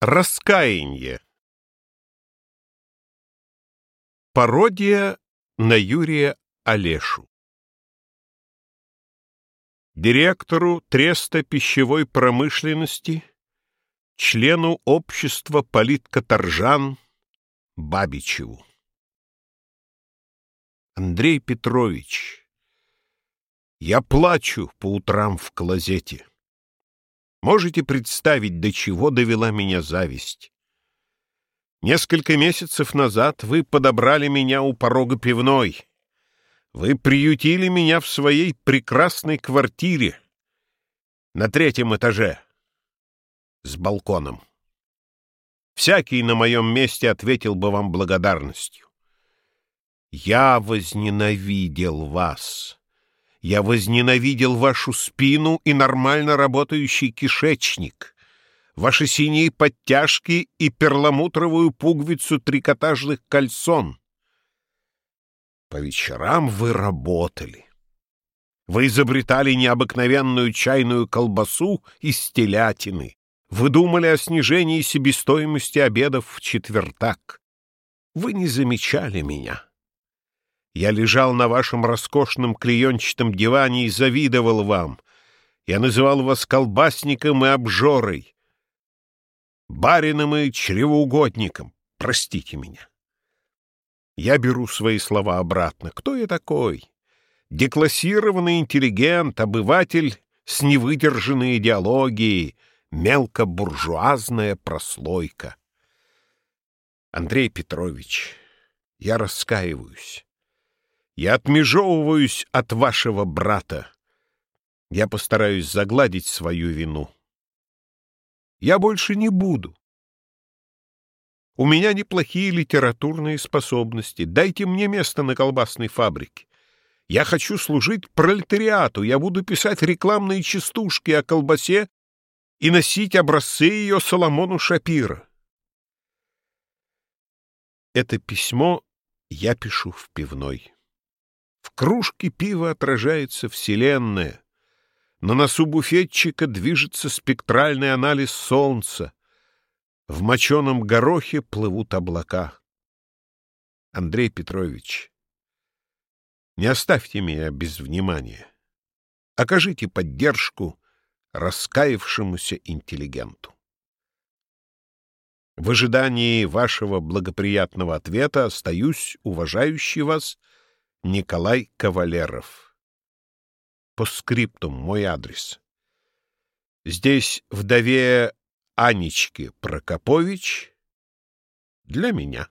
Раскаяние. Пародия на Юрия Олешу. Директору Треста пищевой промышленности, члену общества политкоторжан Бабичеву. Андрей Петрович, я плачу по утрам в клозете. Можете представить, до чего довела меня зависть? Несколько месяцев назад вы подобрали меня у порога пивной. Вы приютили меня в своей прекрасной квартире на третьем этаже с балконом. Всякий на моем месте ответил бы вам благодарностью. Я возненавидел вас. Я возненавидел вашу спину и нормально работающий кишечник, ваши синие подтяжки и перламутровую пуговицу трикотажных кальсон. По вечерам вы работали. Вы изобретали необыкновенную чайную колбасу из телятины. Вы думали о снижении себестоимости обедов в четвертак. Вы не замечали меня. Я лежал на вашем роскошном клеенчатом диване и завидовал вам. Я называл вас колбасником и обжорой, барином и чревоугодником. Простите меня. Я беру свои слова обратно. Кто я такой? Деклассированный интеллигент, обыватель с невыдержанной идеологией, мелкобуржуазная прослойка. Андрей Петрович, я раскаиваюсь. Я отмежевываюсь от вашего брата. Я постараюсь загладить свою вину. Я больше не буду. У меня неплохие литературные способности. Дайте мне место на колбасной фабрике. Я хочу служить пролетариату. Я буду писать рекламные частушки о колбасе и носить образцы ее Соломону Шапира. Это письмо я пишу в пивной. В кружке пива отражается Вселенная. На носу буфетчика движется спектральный анализ Солнца. В моченом горохе плывут облака. Андрей Петрович, не оставьте меня без внимания. Окажите поддержку раскаявшемуся интеллигенту. В ожидании вашего благоприятного ответа остаюсь, уважающий вас, Николай Кавалеров. По скриптум мой адрес. Здесь вдове Анечки Прокопович для меня.